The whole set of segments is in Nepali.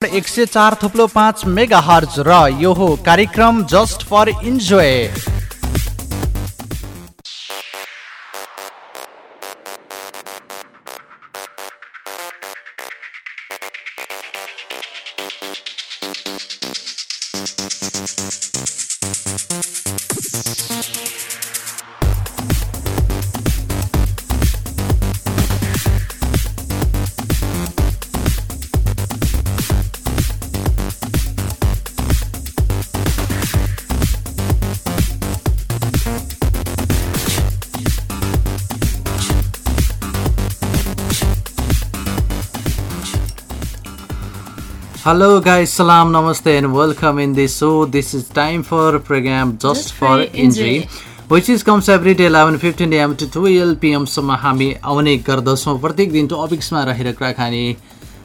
एक सय चार थुप्लो पाँच मेगा हर्ज र यो हो कार्यक्रम जस्ट फर इन्जोय। हेलो गाई सलाम नमस्ते and welcome in this so this is time for program just for enjoy which is comes every day eleven fifteen AM to twelve पिएमसम्म हामी आउने गर्दछौँ। प्रत्येक दिन टपिक्समा रहेर कुराकानी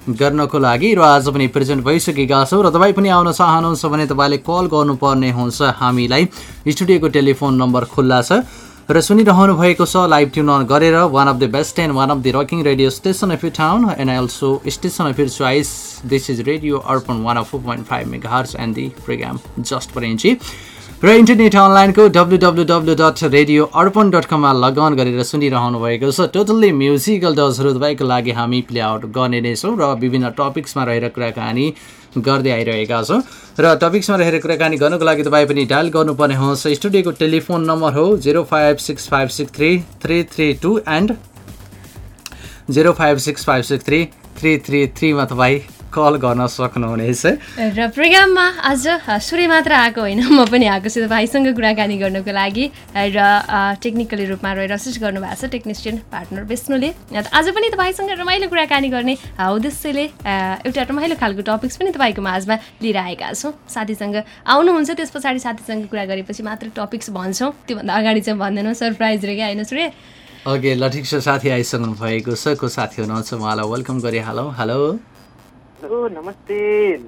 गर्नको लागि र आज पनि प्रेजेन्ट भइसकेका छौँ र तपाईँ पनि आउन चाहनुहुन्छ भने तपाईँले कल गर्नुपर्ने हुन्छ हामीलाई। स्टुडियोको टेलिफोन नम्बर खुल्ला छ। र सुनिरहनु भएको छ लाइभ ट्युन अन गरेर one of the best and one of the rocking radio station of you town and also station of your choice this is radio Arpan one of four point five megahertz and the program just for र इन्टरनेट अनलाइनको W W W dot radio Arpan dot कममा लगन गरेर सुनिरहनु भएको छ। टोटल्ली म्युजिकल डजहरू तपाईँको लागि हामी प्ले आउट गर्ने नै छौँ र विभिन्न टपिक्समा रहेर कुराकानी गर्दै आइरहेका छौँ। र टपिक्समा रहेर कुराकानी गर्नुको लागि तपाईँ पनि डायल गर्नुपर्ने हुन्छ स्टुडियोको टेलिफोन नम्बर हो zero five six five six three three three two and zero five six five six three three three थ्रीमा तपाईँ कल गर्न सक्नुहुनेछ। र प्रोग्राममा आज सूर्य मात्र आएको होइन म पनि आएको छु तपाईँसँग कुराकानी गर्नको लागि। र टेक्निकली रूपमा रहेर असिस्ट गर्नुभएको छ टेक्निसियन पार्टनर विष्णुले। आज पनि तपाईँसँग रमाइलो कुराकानी गर्ने उद्देश्यले एउटा रमाइलो खालको टपिक्स पनि तपाईँको माझमा लिएर आएका छौँ। साथीसँग आउनुहुन्छ त्यस पछाडि साथीसँग कुरा गरेपछि मात्र टपिक्स भन्छौँ। त्योभन्दा अगाडि चाहिँ भन्दैनौँ सरप्राइज रे क्या होइन सूर्य? ओके ल ठिक छ साथी आइसक्नु भएको छ को साथी हुनुहुन्छ उहाँलाई वेलकम गरिहालौँ हेलो हेलो नमस्ते।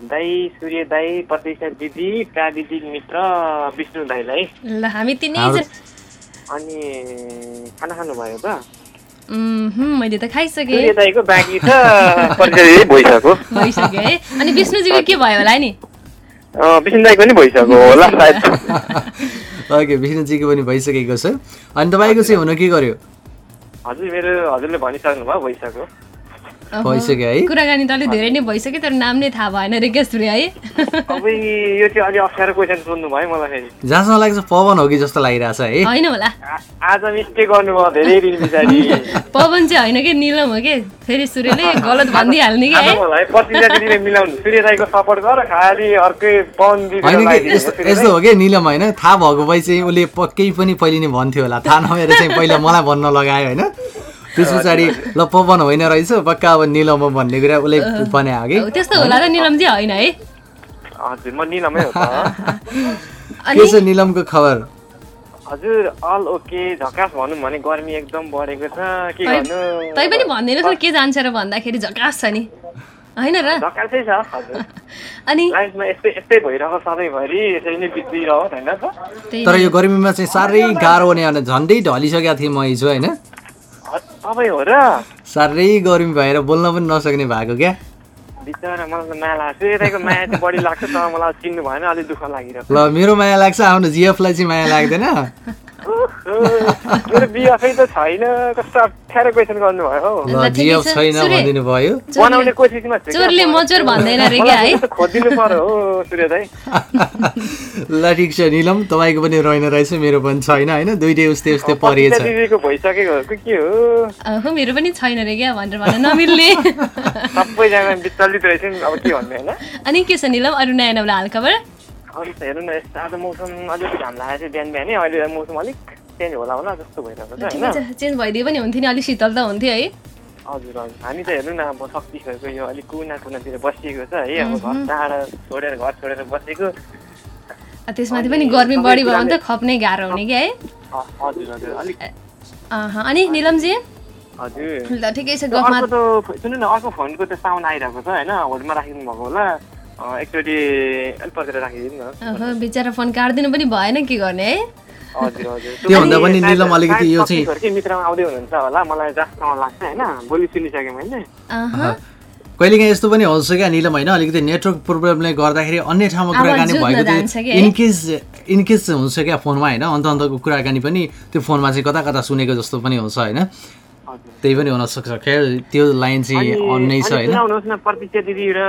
दाई सूर्य दाई प्रतीक्षा दिदी प्राविधिक मित्र विष्णु दाईलाई। ल हामी तिनै अनि खाना खानुभयो त? मैले त खाइसकेँ। सूर्य दाईको बाँकी छ भइसक्यो। भइसक्यो है? अनि विष्णुजीको के भयो होला नि? अँ, विष्णु दाईको पनि भइसक्यो होला सायद। ओके विष्णुजीको पनि भइसकेको छ। अनि तपाईँको चाहिँ हुनु के गर्यो? हजुर मेरो हजुरले भनिसक्नु भयो भइसक्यो। भइसक्यो है। कुराकानी त अलिक धेरै नै भइसक्यो तर नाम नै थाहा भएन रे सूर्य है। अब यो चाहिँ अलिक अप्ठ्यारो क्वेसन सोध्नु भयो मलाई फेरि। जहाँसम्म लाग्छ पवन हो कि जस्तो लागिरहेछ है। होइन होला। आज मिस्टेक गर्नुभयो धेरै दिन पछाडि पवन चाहिँ होइन कि निलम हो कि? फेरि सूर्यले गलत भनिदिइहाल्ने कि मिलाउनु। सूर्य सपोर्ट गर खालि अर्कै पवन यस्तो हो। कि निलम होइन? थाहा भएको भए चाहिँ उसले पक्कै पनि पहिले नै भन्थ्यो होला। थाहा नभएर चाहिँ पहिला मलाई भन्न लगायो होइन? त्यस पछाडि ल पवन होइन रहेछ पक्का अब निलम हो भन्ने कुरा उसले बनायो कि हो, त्यस्तो होला र निलम चाहिँ होइन है? हजुर म निलमै हो त। अनि के छ निलमको खबर? हजुर अल ओके झकास भनौँ भने गर्मी एकदम बढेको छ के गर्नु? तै पनि भन्दैन के जान्छ र भन्दाखेरि झकास छ नि। होइन र? झकासै छ हजुर। अनि लाइफमा यस्तै यस्तै भइरहेको सधैँभरि यसरी नै बित्दिरहोस् होइन त? त्यही तर यो गर्मीमा चाहिँ साह्रै गाह्रो हुने झन्डै ढलिसकेको थिएँ म हिजो होइन? ह- तपाईँ हो र। साह्रै गर्मी भएर बोल्न पनि नसक्ने भएको क्या। बिचरा मलाई त माया लाग्छ। यताको माया चाहिँ बढी लाग्छ तर मलाई चिन्नु भएन अलिक दुःख लागिरहेको ल मेरो माया लाग्छ आफ्नो जिएफलाई चाहिँ माया लाग्दैन। मेरो बिहाफै त छैन कस्तो अप्ठ्यारो क्वेसन गर्नुभयो हौ छ। छैन भनिदिनु भयो बनाउने कोसिसमा चोरले म। मचोर भन्दैन रे क्या है खोजिदिनु पर्यो हो सूर्य दाई ल ठिक छ निलम तपाईँको पनि रहेन रहेछ मेरो पनि छैन होइन दुइटै उस्तै उस्तै परिएछ दिदीको भइसकेको हो कि के हो अहँ, मेरो पनि छैन रे क्या भनेर भन्न नमिल्ने सबैजना विचलित रहेछ अब के भन्ने होइन अनि के छ निलम अरू नयाँ नौला हालखबर अरू त हेर्नु न यस्तो आज मौसम अलिकति घाम लागेको छ बिहान बिहानै। अहिले मौसम अलिक चेन्ज होला होला जस्तो भइरहेको छ होइन? चेन्ज भइदियो पनि हुन्थ्यो नि अलिक शीतल त हुन्थ्यो है। हजुर हजुर। हामी त हेर्नु न अब शक्ति छोएको यो अलिक कुना कुनातिर बसिएको छ है। अब घर टाढा छोडेर घर छोडेर बसेको। त्यसमाथि पनि गर्मी बढी भयो भने त खप्नै गाह्रो हुने क्या है? हजुर हजुर। अलिक अनि निलमजी? हजुर। ठिकै छ गफमा त सुन्नु न अर्को फोनको त साउन्ड आइरहेको छ होइन? होल्डमा राखिदिनु भएको होला। एकचोटि अलिक पर्खेर राखिदिनु न। अहँ, बिचरा फोन काटिदिनु पनि भएन के गर्ने है? हजुर हजुर। त्योभन्दा पनि निलम अलिकति यो चाहिँ- के मित्रमा आउँदै हुनुहुन्छ होला। मलाई जहाँसम्म लाग्छ होइन? बोली सुनिसकेँ मैले। अहँ, कहिलेकाहीँ यस्तो पनि हुन्छ क्या निलम होइन? अलिकति नेटवर्क प्रब्लमले गर्दाखेरि अन्य ठाउँमा कुराकानी भएको थियो है? इनकेस इनकेस हुन्छ क्या फोनमा होइन? अन्त अन्तको कुराकानी पनि त्यो फोनमा चाहिँ कता कता सुनेको जस्तो पनि हुन्छ होइन? त्यही पनि हुनसक्छ खेल त्यो लाइन चाहिँ अन नै छ होइन? सुनाउनुहोस् न प्रतीक्षा दिदी र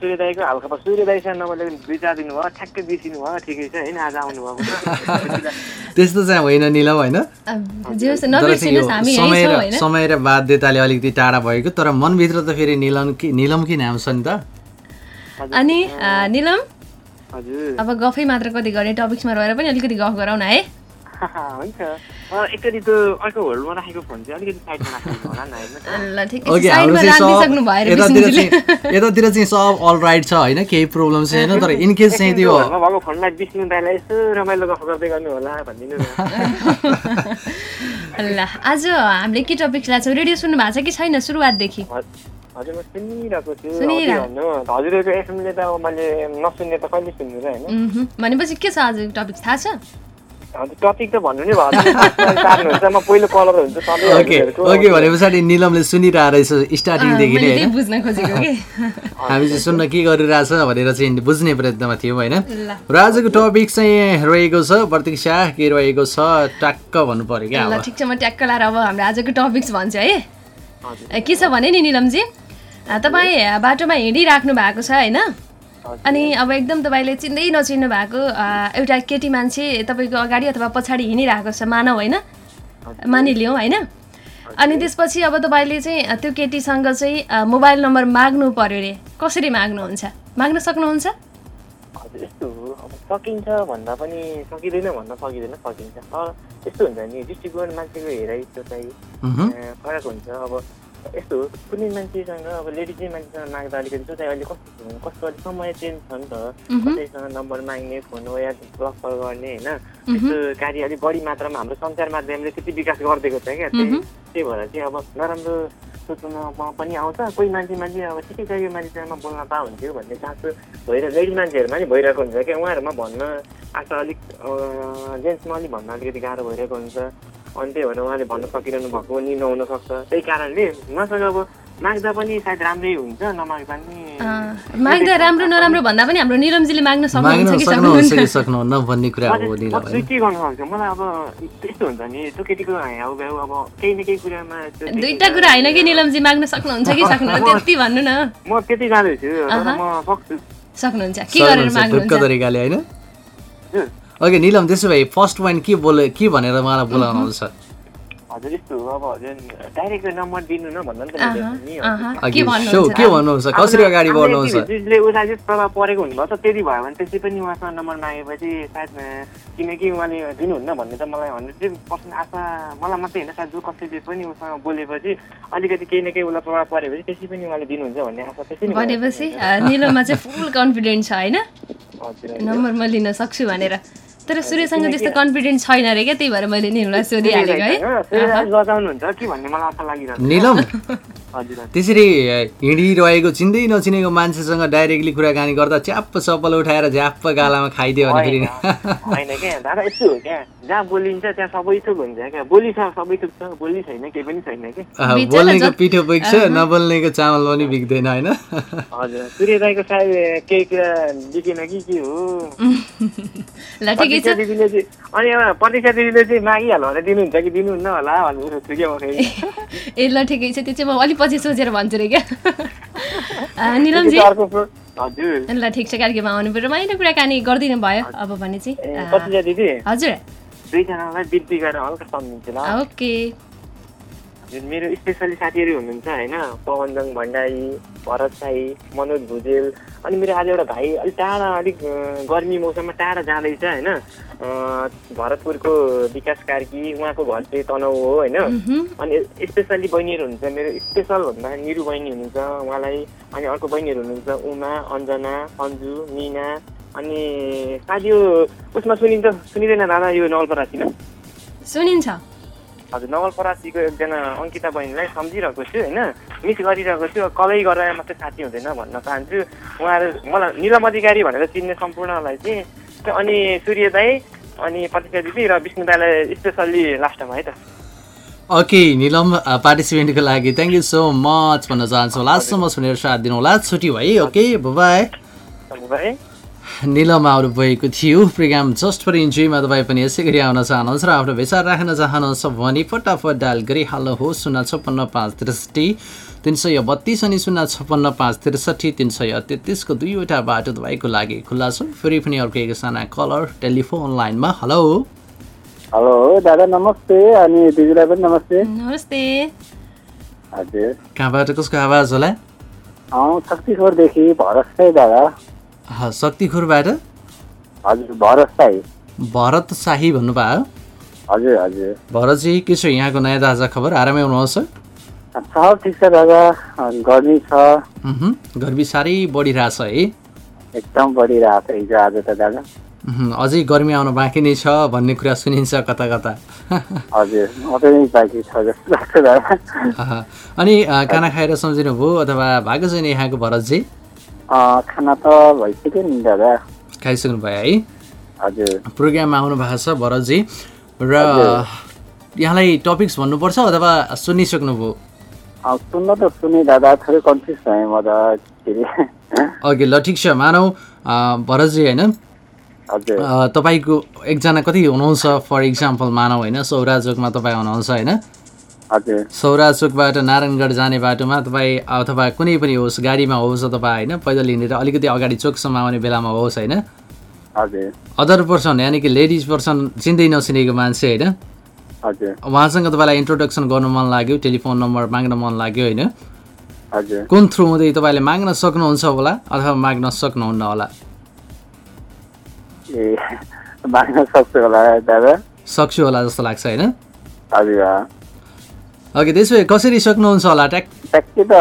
सूर्यदाईको हल्का सूर्यदाईसँग नभए दुई चार दिन भयो ठ्याक्कै बिर्सिनु भयो ठिकै छ होइन? आज आउनुभएको त्यस्तो चाहिँ होइन निलम होइन? समय छौँ र समय र बाध्यताले अलिकति टाढा भएको तर मनभित्र त फेरि निलम कि निलमकै नाम छ नि त? अनि निलम? हजुर। अब गफै मात्र कति गर्ने टपिक्समा रहेर पनि अलिकति गफ गरौँ न है? हुन्छ अँ, एकचोटि त्यो अर्को होल्डमा राखेको फोन चाहिँ अलिकति साइडमा राख्नु होला नि होइन ल ठिकै छ ओके साइडमा हाम्रो चाहिँ राखिदिइसक्नु सब भएर यतातिर चाहिँ यतातिर चाहिँ सब अल राइट छ होइन केही प्रब्लम चाहिँ होइन तर इनकेस चाहिँ त्यो होल्डमा भएको फोनलाई विष्णु दाईलाई यसो रमाइलो गफ गर्दै गर्नु होला भनिदिनु न ल आज हामीले के टपिक छौँ रेडियो सुन्नु भएको छ कि छैन सुरुवातदेखि हजुर म सुनिरहेको छु सुनिरह- अझै भन्नु हजुरहरूको एफएमले त मैले नसुन्ने त कहिले सुन्नु र होइन मह्म। भनेपछि के छ आज टपिक थाहा छ टपिक त भन्नु नै सार्नुहुन्छ म पहिलो कलर हुन्छ ओके। ओके भने पछाडि निलमले सुनिरहेको रहेछ स्टार्टिङदेखि नै मैले होइन? त्यही बुझ्न खोजेको कि। हामी चाहिँ सुन्न के गरिरहेछ भनेर चाहिँ बुझ्ने प्रयत्नमा थियौँ होइन? र आजको टपिक चाहिँ रहेको छ प्रतीक्षा के रहेको छ? टाक्क भन्नु पर्यो क्या ठिक छ म ट्याक्क लाएर अब हाम्रो आजको टपिक्स भन्छु है। के छ भने नि निलमजी? तपाईँ बाटोमा हिँडिराख्नु भएको छ होइन? अनि अब एकदम तपाईँले चिन्दै नचिन्नु भएको एउटा केटी मान्छे तपाईँको अगाडि अथवा पछाडि हिँडिरहेको छ मानव होइन? मानिलिउँ होइन? अनि त्यसपछि अब तपाईँले चाहिँ त्यो केटीसँग चाहिँ मोबाइल नम्बर माग्नु पर्यो अरे कसरी माग्नुहुन्छ? माग्न सक्नुहुन्छ? हजुर यस्तो हो। अब सकिन्छ भन्दा पनि सकिँदैन भन्न सकिँदैन सकिन्छ। यस्तो हुन्छ नि दृष्टिकोण मान्छेको हेराइ मह्म। अँ, फरक हुन्छ। अब यस्तो हो कुनै मान्छेसँग अब लेडिजै मान्छेसँग माग्दा अलिकति सोचाइ अहिले कस्तो कस्तो अलिक समय चेन्ज छ नि त कसैसँग नम्बर माग्ने फोन वा या ब्लक कल गर्ने होइन त्यस्तो कार्य अलिक बढी मात्रामा हाम्रो सञ्चार माध्यमले त्यति विकास गरिदिएको छ क्या त्यही त्यही भएर चाहिँ अब नराम्रो सोच्नुमा पनि आउँछ कोही मान्छे मान्छे अब ठिकै छ यो मान्छेसँग बोल्न पा हुन्थ्यो भन्ने चासो भइरहेको लेडिज मान्छेहरूमा नि भइरहेको हुन्छ क्या उहाँहरूमा भन्न आज अलिक जेन्ट्समा अलिक भन्न अलिकति गाह्रो भइरहेको हुन्छ अनि त्यही भएर उहाँले भन्न सकिरहनु भएको पनि नहुन सक्छ। त्यही कारणले उहाँसँग अब माग्दा पनि सायद राम्रै हुन्छ नमाग्दा पनि माग्दा राम्रो नराम्रो भन्दा पनि हाम्रो निरमजीले माग्न सक्नुहुन्छ कि सक्नुहुन्छ? सक्नुहुन्न कि सक्नुहुन्न भन्ने कुरा हो चाहिँ के गर्नु सक्छु? मलाई अब त्यस्तो हुन्छ नि त्यो केटीको हाउ भ्याउ अब केही न केही कुरामा दुईटा कुरा होइन कि निलमजी माग्न सक्नुहुन्छ कि सक्नुहुन्न? त्यति भन्नु न। म त्यति जाँदैछु तर म सक्छु। सक्नुहुन्छ। के गरेर माग्नुहुन्छ? तरिकाले होइन? ओके निलम त्यसो भए फर्स्ट पोइन्ट के बोले के भनेर उहाँलाई बोलाउनुहुन्छ हजुर यस्तो हो अब हजुर डाइरेक्ट नम्बर दिनु न भन्दा नि त सो भन्नुहुन्छ? के भन्नुहुन्छ? कसरी अगाडि बढ्नुहुन्छ? उसलाई चाहिँ प्रभाव परेको हुनुभयो त त्यति भयो भने त्यसै पनि उहाँसँग नम्बर मागेपछि सायद किनकि उहाँले दिनुहुन्न भन्ने त मलाई हन्ड्रेड पर्सेन्ट आशा मलाई मात्रै होइन सायद जो कसैले पनि उसँग बोलेपछि अलिकति केही न केही उसलाई प्रभाव परेपछि त्यसै पनि उहाँले दिनुहुन्छ भन्ने आशा त्यसै नै भनेपछि अ, निलममा चाहिँ फुल कन्फिडेन्ट छ होइन? नम्बर म लिन सक्छु भनेर। तर सूर्यसँग त्यस्तो कन्फिडेन्ट छैन अरे क्या त्यही भएर मैले निलमलाई सोधिहालेको है। लजाउनुहुन्छ कि भन्ने मलाई आशा लागिरहेको निलम? हजुर त्यसरी हिँडिरहेको चिन्दै नचिनेको मान्छेसँग डाइरेक्टली कुराकानी गर्दा च्याप्प चप्पल उठाएर झ्याप्प गालामा खाइदियो भने फेरि। होइन क्या। दादा यस्तो हो क्या। जहाँ बोलिन्छ त्यहाँ सबै थोक हुन्छ क्या। बोली छ सबै थोक छ। बोली छैन केही पनि छैन क्या। बोल्नेको पिठो बिग्छ नबोल्नेको चामल पनि बिग्दैन होइन? हजुर। सूर्य दाईको सायद केही कुरा बिकेन कि के हो? अनि अब प्रतीक्षा दिदीले चाहिँ मागिहाल्नु भने दिनुहुन्छ कि दिनुहुन्न होला भनेर सोध्छु क्या म फेरि। ए ल ठिकै छ। त्यो चाहिँ म अलिक पछि सोचेर भन्छु रे क्या। निलमजी? ल ठिक छ कार्यक्रममा आउनु पर्यो रमाइलो कुराकानी गरिदिनु भयो अब भने चाहिँ हजुर। ओके। हजुर मेरो स्पेसली साथीहरू हुनुहुन्छ होइन पवनजङ भण्डारी भरत साई मनोज भुजेल अनि मेरो आज एउटा भाइ अलिक टाढा अलिक गर्मी मौसममा टाढा जाँदैछ होइन भरतपुरको विकास कार्की उहाँको घर चाहिँ तनहु हो होइन अनि स्पेसली बहिनीहरू हुनुहुन्छ मेरो स्पेसल भन्दा निरु बहिनी हुनुहुन्छ उहाँलाई अनि अर्को बहिनीहरू हुनुहुन्छ उमा अञ्जना अन्जु मिना अनि सायद यो उसमा सुनिन्छ सुनिँदैन दादा यो नवलपरासीमा सुनिन्छ हजुर नवलपरासीको एकजना अङ्किता बहिनीलाई सम्झिरहेको छु होइन? मिस गरिरहेको छु कलै गरेर मात्रै साथी हुँदैन भन्न चाहन्छु। उहाँहरू मलाई निलम अधिकारी भनेर चिन्ने सम्पूर्णलाई चाहिँ अनि सूर्य दाई अनि प्रतिक्षा दिदी र विष्णु दाईलाई स्पेसल्ली लास्टमा है त। ओके निलम पार्टिसिपेन्टको लागि थ्याङ्क यू सो मच भन्न चाहन्छु। लास्टसम्म सुनेर साथ दिनुहोला छुट्टी भयो ओके बाई भाइ निलम आउनु भएको थियो। प्रोग्राम जस्ट फर इन्जोयमा तपाईँ पनि यसै गरी आउन चाहनुहुन्छ र आफ्नो विचार राख्न चाहनुहुन्छ भने फटाफट डायल गरिहाल्नुहोस् शून्य छप्पन्न पाँच त्रिसठी तिन सय बत्तिस अनि शून्य छप्पन्न पाँच त्रिसठी तिन सय तेत्तिसको दुईवटा बाटो तपाईँको लागि खुल्ला छ। फेरि पनि अर्को एकजना कलर टेलिफोन लाइनमा। हेलो। हेलो दादा नमस्ते अनि दिदीलाई पनि नमस्ते। नमस्ते। हजुर। कहाँबाट कसको आवाज होला? भरत दादा। शक्तिखोरबाट? हजुर भरत शाही। भन्नुभयो। हजुर हजुर। भरतजी के छ यहाँको नयाँ ताजा खबर? आरामै हुनुहुन्छ ठिक छ दादा। गर्मी छ। गर्मी साह्रै बढिरहेछ है। एकदम बढिरहेको छ हिजो आज त दादा। अझै गर्मी आउनु बाँकी नै छ भन्ने कुरा सुनिन्छ कता कता। हजुर बाँकी छ जस्तो लाग्छ दादा। अह, अनि खाना खाएर सम्झिनु भयो अथवा भएको छैन यहाँको भरतजी? खाना त भइसक्यो नि दादा खाइसक्नु भयो है हजुर प्रोग्राममा आउनु भएको छ भरतजी र यहाँलाई टपिक्स भन्नुपर्छ अथवा सुनिसक्नुभयो सुन्न त सुने दादा थोरै कन्फ्युज भएँ म त के अरे अघि ल ठिक छ मानौ भरतजी होइन तपाईँको एकजना कति हुनुहुन्छ फर इक्जाम्पल मानौ होइन सौराचोकमा तपाईँ हुनुहुन्छ होइन सौराचोकबाट नारायणगढ जाने बाटोमा तपाईँ अथवा कुनै पनि होस् गाडीमा होस् अथवा होइन पैदल हिँडेर अलिकति अगाडि चोकसम्म आउने बेलामा होस् होइन। अदर पर्सन यानि कि लेडिज पर्सन चिन्दै नचिनेको मान्छे होइन। उहाँसँग तपाईँलाई इन्ट्रोडक्सन गर्नु मन लाग्यो टेलिफोन नम्बर माग्न मन लाग्यो होइन। कुन थ्रु हुँदै तपाईँले माग्न सक्नुहुन्छ होला अथवा माग्न सक्नुहुन्न होला? माग्न सक्छु होला जस्तो लाग्छ होइन। ओके त्यसो भए कसरी सक्नुहुन्छ होला ट्याक? ट्याक्कै त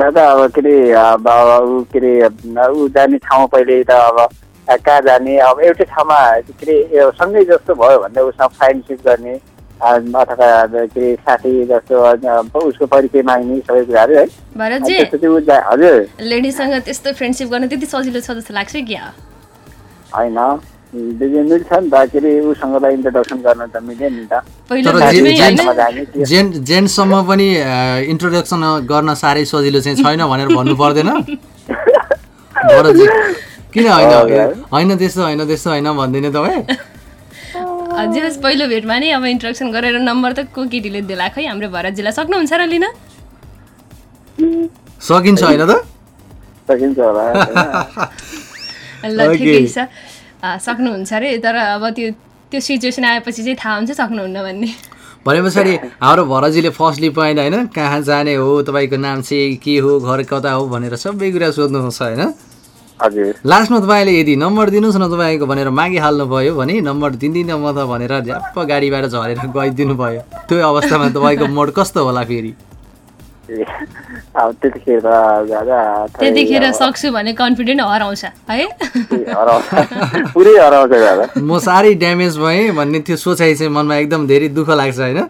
दादा अब के अरे अब ऊ के अरे ऊ जाने ठाउँ पहिले त अब कहाँ जाने अब एउटै ठाउँमा के अरे सँगै जस्तो भयो भने उसमा फ्रेन्डसिप गर्ने अ, अथवा के अरे साथी जस्तो उसको परिचय माग्ने सबै कुराहरू है। हजुर। लेडिजसँग त्यस्तो फ्रेन्डसिप गर्न त्यति सजिलो छ जस्तो लाग्छ क्या? होइन। मिल्छ नि त के अरे उसँग त इन्ट्रोडक्सन गर्न त मिल्यो नि तर जाने पनि इन्ट्रोडक्सन गर्न साह्रै सजिलो चाहिँ छैन भनेर भन्नु पर्दैन। किन होइन। होइन त्यस्तो होइन त्यस्तो होइन भन्दिनँ तपाईँ जे होस् पहिलो भेटमा नै अब इन्ट्रोडक्सन गरेर नम्बर त को केटीले दिला खै हाम्रो भरतजीलाई सक्नुहुन्छ र लिन? सकिन्छ होइन त? सकिन्छ होला? ल. ठिकै छ। सक्नुहुन्छ अरे तर अब त्यो त्यो सिचुएसन आएपछि चाहिँ थाहा हुन्छ सक्नुहुन्न भन्ने। भने पछाडि हाम्रो भरतजीले फर्स्टली पोइन्ट होइन कहाँ जाने हो तपाईँको नाम चाहिँ के हो घर कता हो भनेर सबै कुरा सोध्नुहुन्छ होइन। हजुर। लास्टमा तपाईँले यदि नम्बर दिनुहोस् न तपाईँको भनेर मागिहाल्नु भयो भने नम्बर दिँदिनँ म त भनेर झ्याप्प गाडीबाट झरेर गइदिनु भयो त्यो अवस्थामा तपाईँको मोड कस्तो होला फेरि? त्यतिखेर सक्छु भने कन्फिडेन्ट हराउँछ है? पुरै हराउँछ म साह्रै ड्यामेज भएँ भन्ने त्यो सोचाइ चाहिँ मनमा एकदम धेरै दुःख लाग्छ होइन?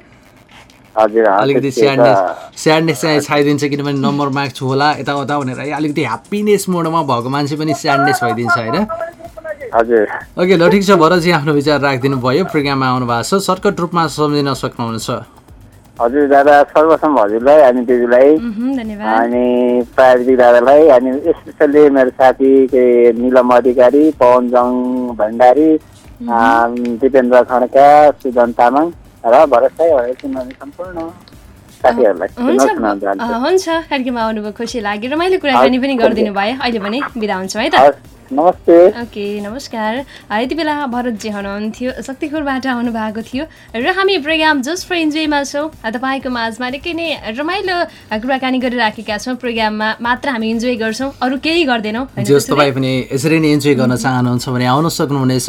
अलिकति स्याडनेस स्याडनेस चाहिँ छाइदिन्छ किनभने नम्बर माग्छु होला यताउता भनेर। है अलिकति ह्याप्पिनेस मोडमा भएको मान्छे पनि स्याडनेस भइदिन्छ होइन? हजुर। ओके ल ठिक छ भरतजी आफ्नो विचार राखिदिनु भयो प्रोग्राममा आउनु भएको छ। सर्टकट रूपमा सम्झिन सक्नुहुन्छ। हजुर दादा सर्वप्रथम हजुरलाई अनि दिदीलाई अनि प्राविधिक दादालाई अनि स्पेसल्ली मेरो साथी के निलम अधिकारी पवनजङ भण्डारी दिपेन्द्र खड्का सुजन तामाङ र भरत साई सम्पूर्ण साथीहरूलाई। हुन्छ। कार्यक्रममा आउनुभयो खुसी लाग्यो। रमाइलो कुराकानी पनि गरिदिनु भयो। अहिले भने बिदा हुन्छौँ है त। नमस्ते। ओके नमस्कार। यति बेला भरतजी हुनुहुन्थ्यो शक्तिखोरबाट आउनु भएको थियो। र हामी प्रोग्राम जस्ट फर इन्जोयमा छौँ। तपाईँको माझमा निकै नै रमाइलो कुराकानी गरिराखेका छौँ प्रोग्राममा। मात्र हामी इन्जोय गर्छौँ अरू केही गर्दैनौँ। तपाईँ पनि यसरी नै इन्जोय गर्न चाहनुहुन्छ भने आउन सक्नुहुनेछ।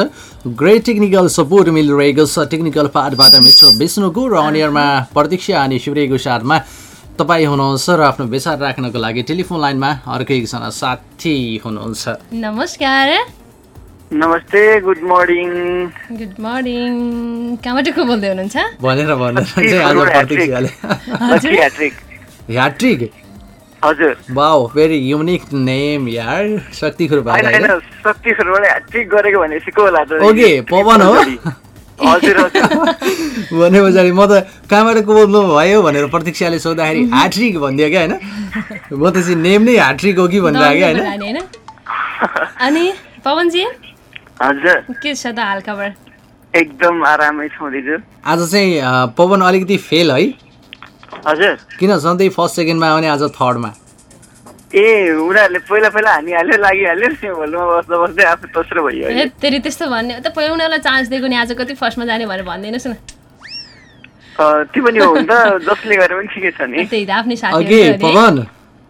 ग्रेट टेक्निकल सपोर्ट मिलिरहेको छ टेक्निकल पार्टबाट मिस्टर विष्णुको र अनियरमा प्रतीक्षा अनि शिवरेको साथमा तपाईँ हुनुहुन्छ र आफ्नो विचार राख्नको लागि टेलिफोन लाइनमा अर्को एकजना साथी हुनुहुन्छ। नमस्कार। नमस्ते गुड मर्निङ गुड मर्निङ कहाँबाट को बोल्दै हुनुहुन्छ? भनेर भनेर ह्याट्रिक। हजुर। वाउ भेरी युनिक नेम यार। शक्तिखुर होइन होइन भाइ शक्तिखोरबाट ह्याट्रिक गरेको भनेपछि को होला ओके पवन हो। भने पछाडि म त कहाँबाट को बोल्नु भयो भनेर प्रतीक्षाले सोद्धाखेरि हाट्रिक भनिदियो क्या होइन? म त चाहिँ नेम नै हाट्रिक हो कि भनिरहेको क्या होइन? अनि पवनजी? हजुर। के छ त हालखबर एकदम आरामै छौँ दिजु। आज चाहिँ पवन अलिकति फेल है? हजुर। किन सधैँ फर्स्ट सेकेन्डमा आउने आज थर्डमा? ए उनीहरूले पहिला पहिला हानिहाल्यो लागिहाल्यो नि भोलिमा बस्दा बस्दै आफू दोस्रो भयो अहिले। ए तेरि त्यस्तो भन्ने त पहिला उनीहरूलाई चान्स दिएको नि आज कति फर्स्टमा जाने भनेर भनिदिनुहोस् न त्यो पनि हो त जसले गरे पनि ठिकै छ नि त्यही त आफ्नै अघि साथीहरू पवन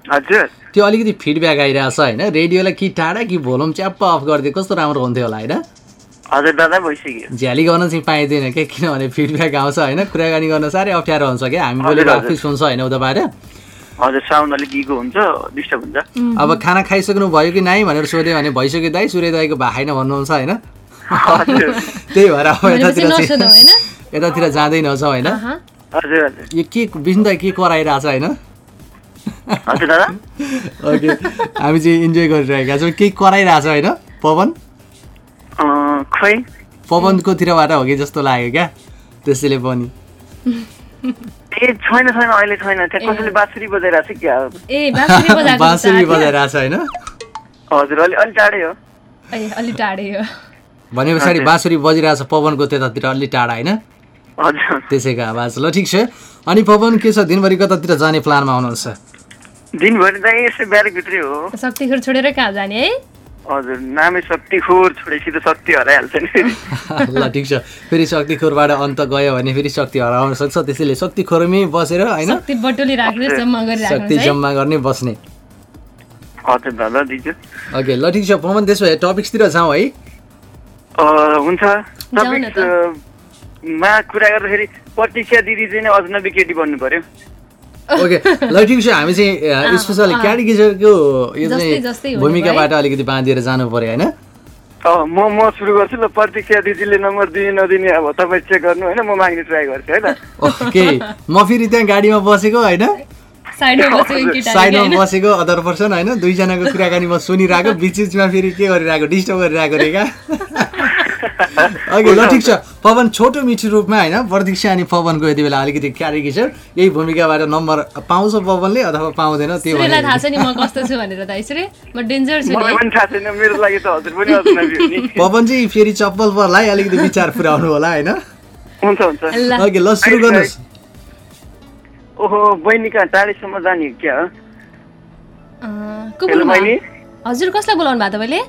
हजुर त्यो अलिकति फिडब्याक आइरहेछ होइन रेडियोलाई कि टाढा कि भोलुम च्याप्प अफ गरिदियो कस्तो राम्रो हुन्थ्यो होला होइन हजुर दादा भइसक्यो झ्याली गर्न चाहिँ पाइँदैन क्या किनभने फिडब्याक आउँछ होइन कुराकानी गर्न साह्रै अप्ठ्यारो हुन्छ क्या हामी हजुर, बोलेको हजुर। आफै सुन्छ होइन उताबाट हजुर साउन्ड अलिक इगो हुन्छ डिस्टर्ब हुन्छ। अब खाना खाइसक्नु भयो कि नाइ भनेर सोध्यो भने भइसक्यो दाइ सूर्य दाईको भाइ भन्नुहुन्छ होइन? त्यही भएर अब यतातिर होइन? यतातिर जाँदैनछौँ होइन? अहँ। हजुर हजुर। यो के दाई के कराइरहेछ होइन? ओके। हामी चाहिँ इन्जोय गरिरहेका छौँ। केही कराइरहेछ होइन? पवन? अँ, खै पवनकोतिरबाट हो कि जस्तो लाग्यो क्या? त्यसैले पनि। ए छैन छैन अहिले छैन। त्यहाँ कसैले बाँसुरी बजाइरहेको छ क्या? ए बाँसुरी लाग्यो। बजाइरहेछ होइन? हजुर अलि अलि टाढै हो। ए अलि टाढै हो। भने पछाडि बाँसुरी बजिरहेछ पवनको त्यतातिर अलि टाढा होइन? हजुर। त्यसैको आवाज ल ठिक छ। अनि पवन के छ? दिनभरि कतातिर जाने प्लानमा आउनुहुन्छ दिनभरि चाहिँ यसो ब्यारेकभित्रै हो। शक्तिखोर छोडेर कहाँ जाने है? हजुर नामै शक्ति खोर छोडेपछि त शक्ति हराइहाल्छ नि ल ठिक छ। फेरि शक्तिखोरबाट अन्त गयो भने फेरि शक्ति हराउन सक्छ। त्यसैले शक्तिखोरमै बसेर होइन? शक्ति जम्मा गर्ने बस्ने। हजुर दादा दिजु ओके ल ठिक छ। पवन त्यसो भए टपिक्सतिर जाउँ है। अँ, हुन्छ। जाउँ न टपिक मा कुरा गर्दाखेरि प्रतीक्षा दिदी चाहिँ नै अजनबी केटी बन्नु पर्यो। ओके ल ठिक छ हामी चाहिँ स्पेसली क्याटेगिजरको यो जस्तै- जस्तै चाहिँ भूमिकाबाट अलिकति बाँधिएर जानु पर्यो होइन? अँ, म म सुरु गर्छु ल। प्रतीक्षा दिदीले नम्बर दिने नदिने अब तपाईँ चेक गर्नु होइन? म माग्ने ट्राई गर्छु है त ओके म फेरि त्यहाँ गाडीमा बसेको होइन? साइडमा बसेको केटाले साइडमा होइन? बसेको अदर पर्सन होइन? दुईजनाको कुराकानी म सुनिरहेको बिच बिचमा फेरि के गरिरहेको डिस्टर्ब गरिरहेको रे क्या ओके ल ठिक छ। पवन छोटो मिठो रूपमा होइन प्रतीक्षा अनि पवनको यति बेला अलिकति क्यारेकी छ यही भूमिकाबाट नम्बर पाउँछ पवनले अथवा पाउँदैन त्यो थाहा छ नि म कस्तो छु भनेर त। म डेन्जर छु मलाई नि पनि थाहा छैन मेरो लागि त हजुर पनि अजनबी हो नि पवन चाहिँ फेरि चप्पल पर्ला है अलिकति विचार पुऱ्याउनु होला होइन? हुन्छ हुन्छ। ल। ओके ल सुरु गर्नुहोस्। ओहो बहिनी कहाँ टाढीसम्म जाने हो क्या? हजुर कसलाई बोलाउनु भएको तपाईँले?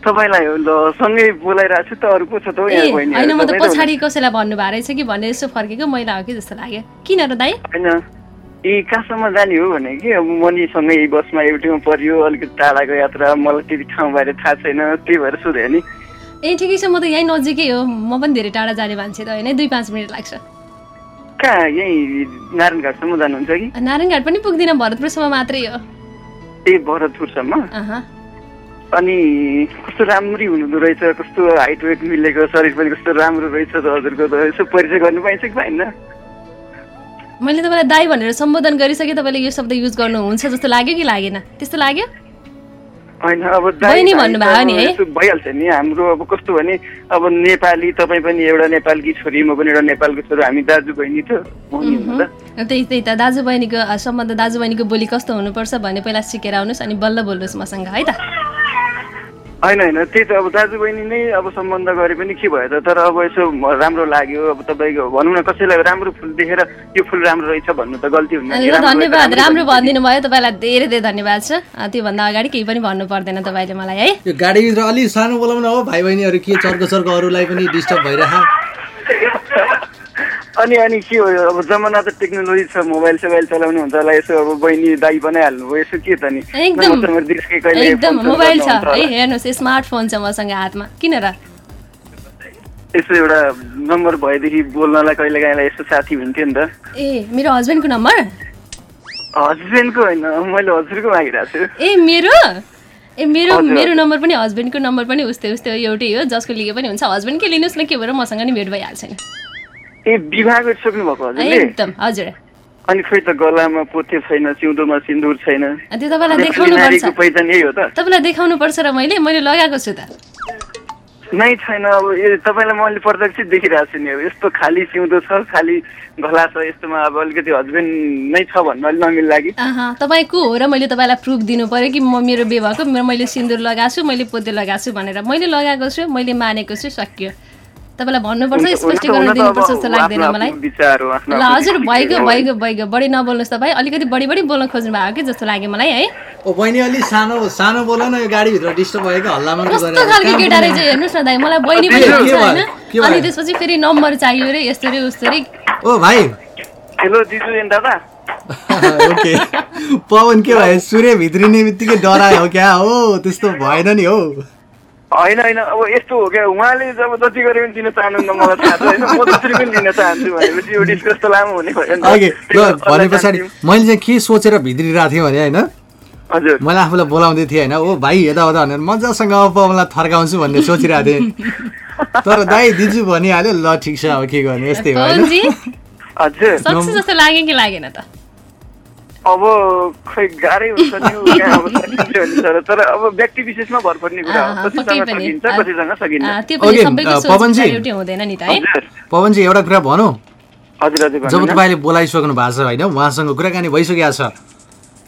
तपाईँलाई ल सँगै बोलाइरहेको छु त अरू को छ त होइन म त पछाडि कसैलाई भन्नु भएको रहेछ कि भन्ने यसो फर्केको मैला हो कि जस्तो लाग्यो। किन र दाइ होइन ए कहाँसम्म जाने हो भने कि अब मनीसँगै बसमा एउटैमा परियो अलिकति टाढाको यात्रा मलाई त्यति ठाउँ बारे थाहा छैन त्यही भएर सोधेँ नि। ए ठिकै छ म त यहीँ नजिकै हो म पनि धेरै टाढा जाने मान्छे त होइन दुई पाँच मिनट लाग्छ। कहाँ यहीँ नारायणघाटसम्म जानुहुन्छ कि? नारायणघाट पनि पुग्दिनँ भरतपुरसम्म मात्रै हो। ए भरतपुरसम्म। अनि कस्तो राम्ररी हुनुहुँदो रहेछ कस्तो हाइट वेट मिलेको शरीर पनि कस्तो राम्रो रहेछ त हजुरको त यसो परिचय गर्नु पाइन्छ कि पाइन्न मैले तपाईँलाई दाई भनेर सम्बोधन गरिसकेँ तपाईँले यो शब्द युज गर्नुहुन्छ जस्तो लाग्यो कि लागेन? त्यस्तो लाग्यो? होइन अब भन्नुभयो नि है? भइहाल्छ नि हाम्रो अब कस्तो भने अब नेपाली तपाईँ पनि एउटा नेपालकी छोरी म पनि एउटा नेपालको छोरो हामी दाजु बहिनी त त्यही त्यही त दाजु बहिनीको सम्बन्ध दाजु बहिनीको बोली कस्तो हुनुपर्छ भन्ने पहिला सिकेर आउनुहोस् अनि बल्ल बोल्नुहोस् मसँग है त? होइन होइन त्यही त अब दाजु बहिनी नै अब सम्बन्ध गरे पनि के भयो त? तर अब यसो राम्रो लाग्यो अब तपाईँको भनौँ न कसैलाई राम्रो फुल देखेर यो फुल राम्रो रहेछ भन्नु त गल्ती हुन्न नि। ल राम्रो धन्यवाद राम्रो भनिदिनु भयो तपाईँलाई धेरै धेरै धन्यवाद छ। त्योभन्दा अगाडि केही पनि भन्नु पर्दैन तपाईँले मलाई है? यो गाडीभित्र अलि सानो बोलाउन हो भाइ बहिनीहरू के चर्को चर्को अरूलाई पनि डिस्टर्ब भइरह। अनि अनि के हो अब जमाना त टेक्नोलोजी छ मोबाइल सोबाइल चलाउनु हुन्छ होला यसो अब बहिनी दाई बनाइहाल्नु भयो यसो के त नि? एकदम। मोबाइल छ। है। हेर्नुहोस् स्मार्टफोन छ मसँग हातमा। किन र? यसो एउटा नम्बर भएदेखि बोल्नलाई कहिले काहीँलाई यसो साथी हुन्थ्यो नि त। ए मेरो हस्बेन्डको नम्बर? हस्बेन्डको होइन मैले हजुरको मागिरहेको छु। ए मेरो? ए मेरो मेरो। नम्बर पनि हस्बेन्डको नम्बर पनि उस्तै उस्तै एउटै हो जसको लिए पनि हुन्छ। हस्बेन्डकै लिनुहोस् न के भएर मसँग नि भेट भइहाल्छ नि। ए विवाह गरिसक्नु भएको एकदम हजुर। अनि खोइ त गलामा पोते छैन सिउँदोमा सिन्दुर छैन। त्यो तपाईँलाई देखाउनु पर्छ। पहिचान यही हो त। तपाईँलाई देखाउनु पर्छ र मैले मैले लगाएको छु त। नै छैन अब तपाईँलाई मैले प्रत्यक्ष देखिरहेको छु नि अब। यस्तो खाली सिउँदो छ खाली घला छ यस्तोमा अब अलिकति हस्बेन्ड नै छ भन्नु अलिक नमिल्ला कि? तपाईँ को हो र मैले तपाईँलाई प्रुफ दिनु पऱ्यो कि म मेरो बिहे भएको मैले सिन्दुर लगाएको छु मैले पोते लगाएको छु भनेर। मैले लगाएको छु मैले मानेको छु सक्यो। तपाईँलाई भन्नुपर्छ त अब दिनुपर्छ जस्तो लाग्दैन मलाई। ल हजुर भइगयो। भइगयो भइगयो। बढी नबोल्नुहोस् तपाईँ। अलिकति बढी बढी बोल्न खोज्नु भएको कि जस्तो लाग्यो मलाई है? ओ बहिनी अलिक सानो सानो बोल न यो गाडीभित्र डिस्टर्ब भयो क्या हल्ला मात्रै कस्तो। खालको केटा रहेछ हेर्नुहोस् न दाइ मलाई बहिनी पनि के? होइन के? अनि त्यसपछि फेरि नम्बर चाहियो रे यस्तो रे उस्तो रे ओ भाइ। हेलो दिजु दादा। ओके। पवन के भयो सूर्य भित्रिने बित्तिकै डरायो क्या? हो त्यस्तो भएन नि हो। होइन होइन अब यस्तो हो क्या उहाँले जब जति गरे पनि दिन चाहनुहुन्न मलाई थाहा छ होइन म जसरी पनि दिन चाहन्छु भनेपछि यो डिस्कस त लामो हुने भयो भने पछाडि। मैले चाहिँ के सोचेर भित्रिरहेको थिएँ भने होइन? हजुर। मैले आफूलाई बोलाउँदै थिएँ होइन? ओ भाइ यताउता भनेर मजासँग अब पवनलाई थर्काउँछु भन्ने सोचिरहेको थिएँ। तर दाइ दिजु भनिहाल्यो ल ठिक छ अब के गर्ने यस्तै हो होइन? हजुर। जस्तो लाग्यो कि लागेन त? अब खै गाह्रै हुन्छ नि तर अब व्यक्ति विशेषमा भर पर्ने कुरा हो। कतिसँग सकिन्छ कतिसँग सकिन्छ। पवनजी। एउटै हुँदैन नि त है? हजुर। पवनजी एउटा कुरा भनौँ। हजुर हजुर जब। तपाईँले बोलाइसक्नु भएको छ होइन उहाँसँग कुराकानी भइसकेको छ।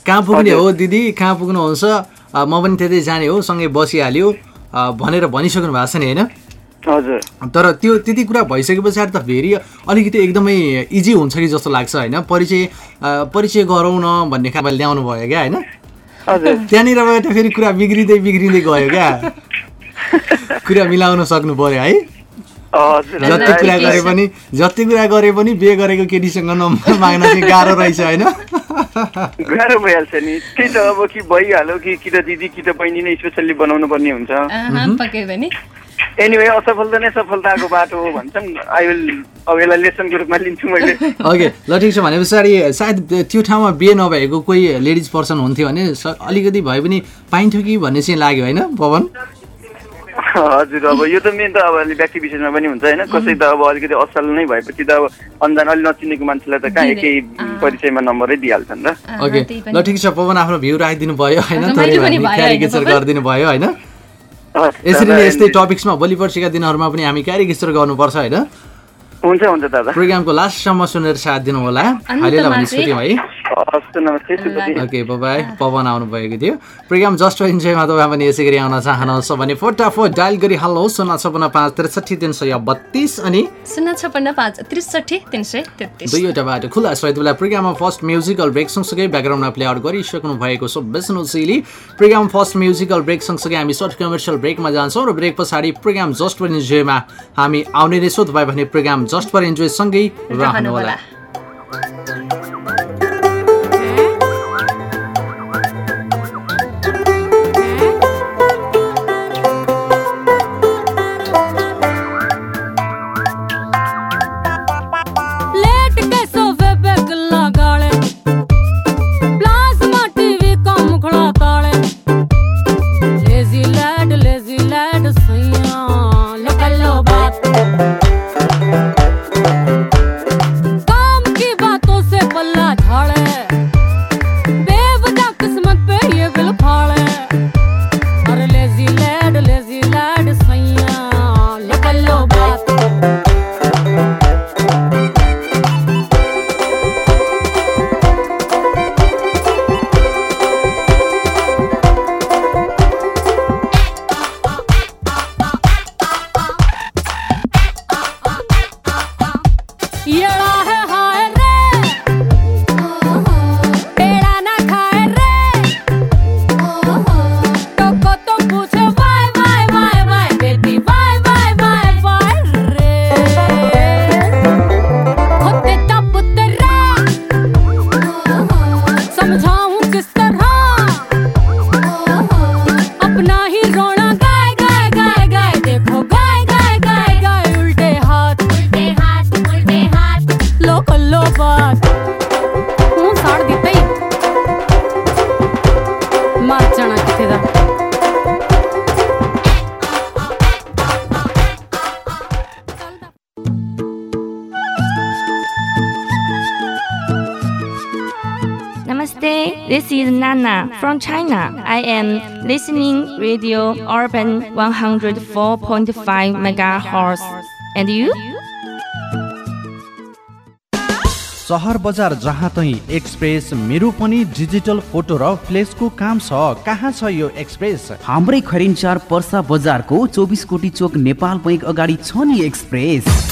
कहाँ पुग्ने हो दिदी? कहाँ पुग्नुहुन्छ? म पनि त्यतै जाने हो सँगै बसिहाल्यो। भनेर भनिसक्नु भएको छ नि होइन? हजुर। तर त्यो त्यति कुरा भइसके पछाडि त फेरि अलिकति एकदमै इजी हुन्छ कि जस्तो लाग्छ होइन? परिचय परिचय गरौँ न भन्ने खालको ल्याउनु भयो क्या होइन? हजुर। त्यहाँनिरबाट फेरि कुरा बिग्रिँदै बिग्रिँदै गयो क्या। कुरा मिलाउन सक्नु पर्यो है? हजुर। जति। कुरा गरे पनि जति कुरा गरे पनि बिहे गरेको केटीसँग नम्बर माग्न चाहिँ गाह्रो रहेछ होइन? गाह्रो भइहाल्छ नि। त्यही त अब कि भइहाल्यो कि कि त दिदी कि त बहिनी नै स्पेसल्ली बनाउनु पर्ने हुन्छ अँ, पक्कै पनि। एनिवे असफलता नै सफलताको बाटो हो भन्छन् आई विल अब यसलाई लेसनको रूपमा लिन्छु मैले। ओके ल ठिक छ भने पछाडि सायद त्यो ठाउँमा बिहे नभएको कोही लेडिज पर्सन हुन्थ्यो भने अलिकति भए पनि पाइन्थ्यो कि भन्ने चाहिँ लाग्यो होइन पवन? हजुर अब यो त मेन त अब अलि व्यक्ति विशेषमा पनि हुन्छ होइन? कसै त अब अलिकति असल नै भएपछि त अब अन्जान अलि नचिनेको मान्छेलाई त कहाँ अँ। परिचयमा नम्बरै दिइहाल्छन् र। ओके। ल ठिक छ पवन आफ्नो भ्यू राखिदिनु भयो होइन? गरिदिनु भयो होइन? यसरी नै यस्तै टपिक्समा भोलि पर्सिका दिनहरूमा पनि हामी क्यारिकेचर गर्नुपर्छ होइन? हुन्छ हुन्छ दादा। प्रोग्रामको लास्टसम्म सुनेर साथ दिनु होला है। ओके बाई पवन आउनु भएको थियो। प्रोग्राम जस्ट फर इन्जोयमा तपाईँ पनि यसै गरी आउन चाहनुहुन्छ भने फटाफट डायल गरी हाल्नु शून्य छपन्न पाँच त्रिसठी तिन सय बत्तिस अनि शून्य छपन्न पाँच त्रिसठी तिन सय तेत्तिस। दुईवटा बाटो खुला छ। यति बेला प्रोग्राममा फर्स्ट म्युजिकल ब्रेक सँगसँगै ब्याकग्राउन्डमा प्ले आउट गरिसक्नु भएको छ। विष्णु सिली प्रोग्राम फर्स्ट म्युजिकल ब्रेक सँगसँगै हामी सर्ट कमर्सियल ब्रेकमा जान्छौँ र ब्रेक पछाडि प्रोग्राम जस्ट फर इन्जोयमा हामी आउने नै छौँ। तपाईँ भने प्रोग्राम जस्ट फर इन्जोय सँगै रहनुहोला। This is Nana from China. I am listening Radio Urban 104.5 megahertz. And you? सहर बजार जहाँ तै एक्सप्रेस मेरो पनि डिजिटल फोटो र फ्लेसको काम छ कहाँ छ यो एक्सप्रेस हाम्रै खरिन्चार पर्सा बजारको चौबिस कोटी चोक नेपाल बैङ्क अगाडि छ नि एक्सप्रेस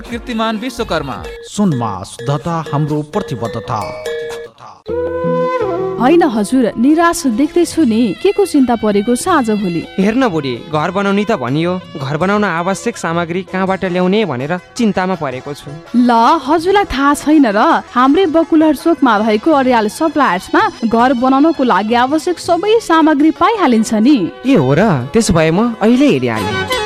कीर्तिमान विश्वकर्मा। सुनमा शुद्धता हाम्रो प्रतिबद्धता। होइन हजुर निराश देख्दैछु नि। के को चिन्ता परेको छ आज भोलि? हेर्न बुढी घर बनाउने त भनियो। घर बनाउन आवश्यक सामग्री कहाँबाट ल्याउने भनेर चिन्तामा परेको छु। ल हजुरलाई थाहा छैन र। हाम्रै बकुलर चोकमा रहेको अर्याल सप्लायर्समा घर बनाउनको लागि आवश्यक सबै सामग्री पाइहालिन्छ नि। ए हो र त्यसो भए म अहिले हेरिहालेँ।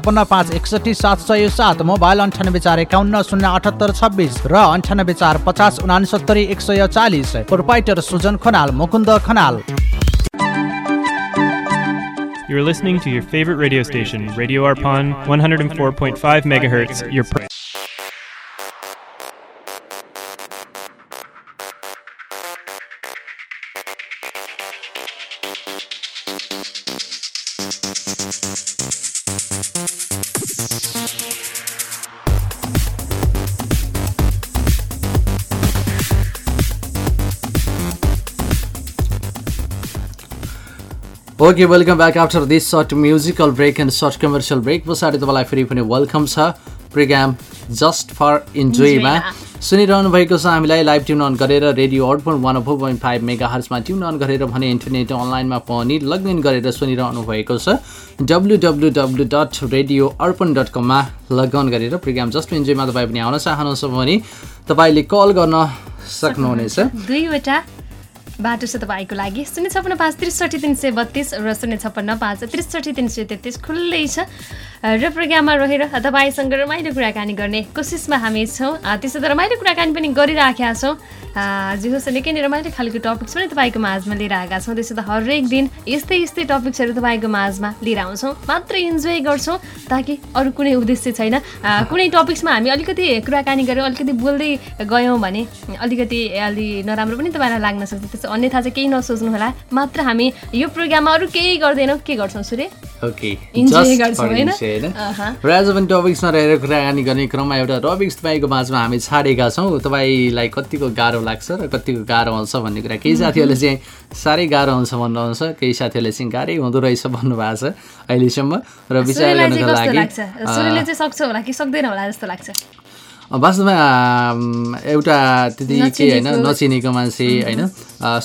छपन्न पाँच सय सात मोबाइल अन्ठानब्बे चार एकाउन्न शून्य अठहत्तर छब्बिस र अन्ठानब्बे चार पचास उनासत्तरी एक सय चालिस Sujan Khanal Mukunda Khanal You're listening to your favorite radio station, Radio Arpon, 104.5 megahertz. Your okay welcome back after this short musical break and short commercial break पछाडि तपाईँलाई फेरि पनि वेलकम छ प्रोग्राम जस्ट फर इन्जोयमा सुनिरहनु भएको छ हामीलाई लाइभ ट्युन अन गरेर radio Arpan one four point five mega हर्समा tune on गरेर भने इन्टरनेट अनलाइनमा पनि लगइन गरेर सुनिरहनु भएको छ। W W W dot radio Arpan dot कममा लगन गरेर प्रोग्राम जस्ट इन्जोयमा तपाईँ पनि आउन चाहनुहुन्छ भने तपाईँले कल गर्न सक्नुहुनेछ। दुईवटा बाटो छ तपाईँको लागि शून्य छप्पन्न पाँच त्रिसठी तिन सय बत्तिस र शून्य छप्पन्न पाँच त्रिसठी तिन सय तेत्तिस खुल्लै छ। र प्रोग्राममा रहेर तपाईँसँग रमाइलो कुराकानी गर्ने कोसिसमा हामी छौँ। त्यसो त रमाइलो कुराकानी पनि गरिराखेका छौँ। जे होस् निकै नै रमाइलो खालको टपिक्स पनि तपाईँको माझमा लिएर आएका छौँ। त्यसो त हरेक दिन यस्तै यस्तै टपिक्सहरू तपाईँको माझमा लिएर आउँछौँ। मात्र इन्जोय गर्छौँ ताकि अरू कुनै उद्देश्य छैन। कुनै टपिक्समा हामी अलिकति कुराकानी गऱ्यौँ अलिकति बोल्दै गयौँ भने अलिकति अलि नराम्रो पनि तपाईँलाई लाग्न सक्छ। त्यसो अन्यथा चाहिँ केही नसोच्नु होला। मात्र हामी यो प्रोग्राममा अरू केही गर्दैनौँ। के गर्छौँ सूर्य? ओके। र आज पनि टपिक्समा रहेर कुराकानी गर्ने क्रममा एउटा टपिक्स तपाईँको माझमा हामी छाडेका छौँ। तपाईँलाई कतिको गाह्रो लाग्छ र कतिको गाह्रो हुन्छ भन्ने कुरा? केही साथीहरूले चाहिँ साह्रै गाह्रो हुन्छ भन्नुहुन्छ। केही साथीहरूले चाहिँ गाह्रै हुँदो रहेछ भन्नुभएको छ अहिलेसम्म। र विचार गर्नको लागि सक्छ होला कि सक्दैन होला जस्तो लाग्छ? वास्तवमा एउटा त्यति के होइन नचिनेको मान्छे होइन।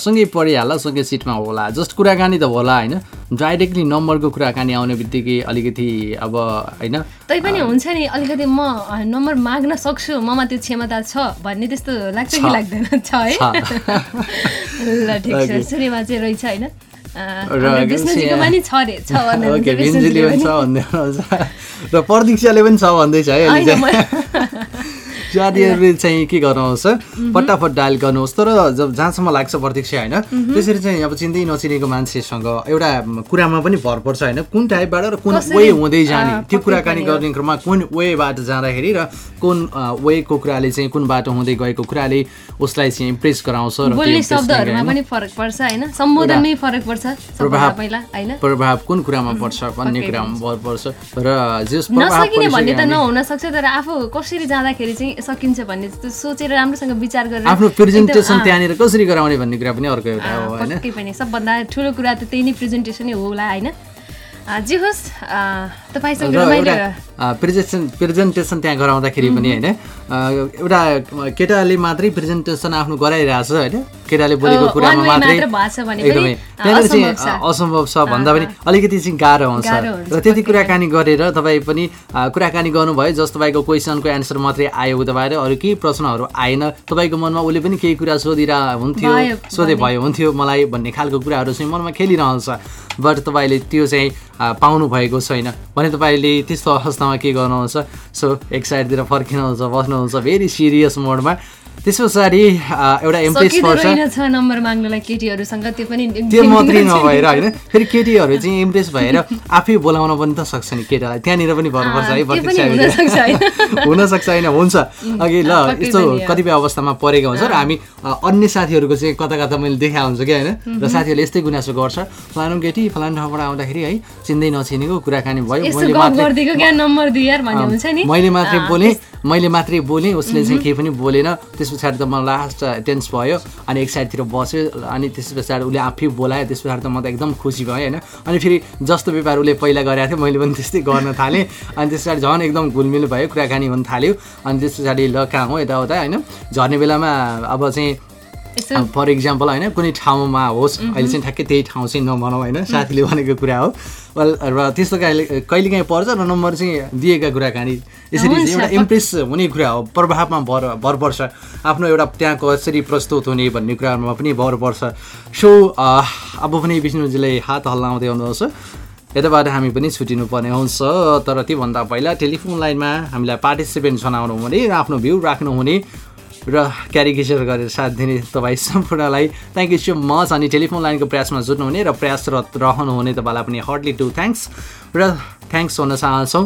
सँगै पढिहाल्ला सँगै सिटमा होला। जस्ट कुराकानी त होला होइन। डाइरेक्टली नम्बरको कुराकानी आउने बित्तिकै अलिकति अब होइन। तैपनि हुन्छ नि अलिकति म नम्बर माग्न सक्छु ममा त्यो क्षमता छ भन्ने त्यस्तो लाग्छ कि लाग्दैन? छ है? ल ठिक छ। सूर्यमा चाहिँ रहेछ होइन। र प्रतीक्षाले पनि छ भन्दैछ है अहिले चाहिँ के गर्नुहोस् फटाफट डायल गर्नुहोस्। तर जब जहाँसम्म लाग्छ प्रतीक्षा होइन त्यसरी चाहिँ अब चिन्दै नचिनेको मान्छेसँग एउटा कुरामा पनि भर पर्छ होइन। कुन टाइपबाट र कुन वे हुँदै जाने? त्यो कुराकानी गर्ने क्रममा कुन वेबाट जाँदाखेरि र कुन वेको कुराले चाहिँ कुन बाटो हुँदै गएको कुराले उसलाई चाहिँ इम्प्रेस गराउँछ बोल्ने शब्दहरूमा पनि फरक पर्छ होइन। सम्बोधनमै फरक पर्छ प्रभाव प्रभाव कुन कुरामा पर्छ भन्ने कुरामा भर पर्छ। र जस नसकिने भन्ने त नहुन सक्छ तर आफू कसरी जाँदाखेरि चाहिँ सकिन्छ भन्ने जस्तो सोचेर राम्रोसँग विचार गरेर आफ्नो प्रेजेन्टेसन त्यहाँनिर कसरी गराउने भन्ने कुरा पनि अर्को एउटा हो होइन? पनि सबभन्दा ठुलो कुरा त त्यही नै प्रेजेन्टेसनै होला होइन? जे होस् तपाईँसँग प्रेजेन्टेसन प्रेजेन्टेसन त्यहाँ गराउँदाखेरि पनि होइन? एउटा केटाले मात्रै प्रेजेन्टेसन आफ्नो गराइरहेछ होइन? केटाले बोलेको कुरामा मात्रै एकदमै। त्यहाँनिर चाहिँ असम्भव छ। भन्दा पनि अलिकति चाहिँ गाह्रो हुन्छ। र त्यति कुराकानी गरेर तपाईँ पनि कुराकानी गर्नुभयो जस तपाईँको क्वेसनको एन्सर मात्रै आयो भएर अरू केही प्रश्नहरू आएन। तपाईँको मनमा उसले पनि केही कुरा सोधिरह हुन्थ्यो सोधे भयो हुन्थ्यो मलाई भन्ने खालको कुराहरू चाहिँ मनमा खेलिरहन्छ। बट तपाईँले त्यो चाहिँ पाउनु भएको छैन। भने तपाईँले त्यस्तो अवस्थामा के गर्नुहुन्छ? सो एक साइडतिर फर्किनुहुन्छ बस्नुहुन्छ भेरी सिरियस मोडमा। त्यस पछाडि एउटा सकिँदो पर्छ। नम्बर माग्नलाई केटीहरूसँग त्यो पनि त्यो मात्रै नभएर होइन? फेरि केटीहरू चाहिँ इम्प्रेस भएर आफै बोलाउन पनि त सक्छ नि केटालाई। त्यहाँनिर पनि भन्नुपर्छ है हुनसक्छ होइन? हुन्छ। अघि ल यस्तो। कतिपय अवस्थामा परेको हुन्छ र हामी अन्य साथीहरूको चाहिँ कता कता मैले देखा हुन्छ कि होइन? र। साथीहरूले यस्तै गुनासो गर्छ। फलानु केटी फलानु ठाउँबाट आउँदाखेरि है चिन्दै नचिनेको कुराकानी भयो। मैले मात्रै बोलेँ मैले मात्रै बोलेँ उसले चाहिँ। केही पनि बोलेन। त्यस पछाडि त मलाई लास्ट टेन्स भयो अनि एक साइडतिर बस्यो अनि त्यस पछाडि उसले आफै बोलायो त्यस पछाडि त म त एकदम खुसी भएँ होइन? अनि फेरि जस्तो व्यापार उसले पहिला गरेको थियो मैले पनि त्यस्तै गर्न थालेँ। अनि त्यस पछाडि झन् एकदम घुलमिल भयो कुराकानी हुन थाल्यो। अनि त्यस पछाडि ल कहाँ हो यताउता होइन? झर्ने बेलामा अब चाहिँ फर इक्जाम्पल होइन कुनै ठाउँमा होस् अहिले चाहिँ ठ्याक्कै त्यही ठाउँ चाहिँ नभनौँ होइन साथीले भनेको कुरा हो। वेल र त्यस्तो कहिले कहिलेकाहीँ पर्छ र नम्बर चाहिँ दिएका कुराकानी। यसरी एउटा। इम्प्रेस हुने कुरा हो प्रभावमा भर भर पर्छ। आफ्नो एउटा त्यहाँ कसरी प्रस्तुत हुने भन्ने कुराहरूमा पनि भर पर्छ। सो अब पनि विष्णुजीले हात हल्लाउँदै आउनुहोस् यताबाट हामी पनि छुटिनु पर्ने हुन्छ तर त्योभन्दा पहिला टेलिफोन लाइनमा हामीलाई पार्टिसिपेन्ट जनाउनु हुने र आफ्नो भ्यू राख्नुहुने र क्यारिकेचर गरेर साथ दिने तपाईँ सम्पूर्णलाई। थ्याङ्क यू सो मच अनि टेलिफोन लाइनको प्रयासमा जुट्नुहुने र प्रयासरत रहनुहुने तपाईँलाई पनि हार्डली टु थ्याङ्क्स र थ्याङ्क्स भन्न चाहन्छौँ।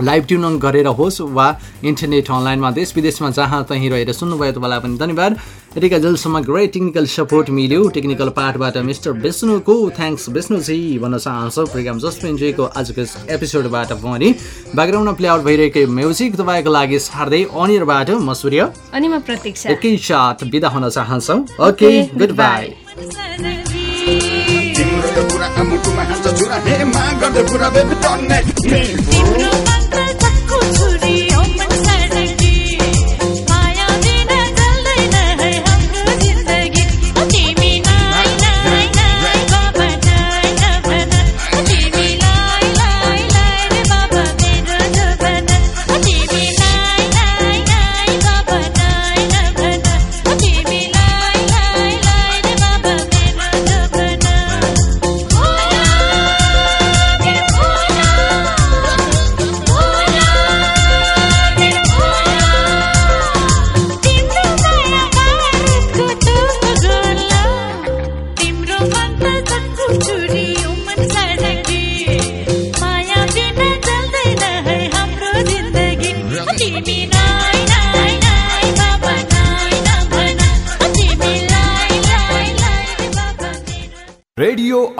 लाइभ ट्युन अन गरेर होस् वा इन्टरनेट अनलाइनमा देश विदेशमा जहाँ तहीँ रहेर सुन्नुभयो तपाईँलाई पनि धन्यवाद। यतिका जेलसम्म ग्रेट टेक्निकल सपोर्ट मिल्यो। टेक्निकल पार्टबाट मिस्टर विष्णुको थ्याङ्क्स विष्णुजी भन्न चाहन्छौँ। प्रोग्राम जस्ट इन्जोयको आजको एपिसोडबाट पनि ब्याकग्राउन्डमा प्ले आउट भइरहेको म्युजिक तपाईँको लागि सार्दै अनियरबाट म सूर्य। अनि म प्रतीक्षा। एकैसाथ बिदा हुन चाहन्छौँ। ओके गुड बाई तिम्रो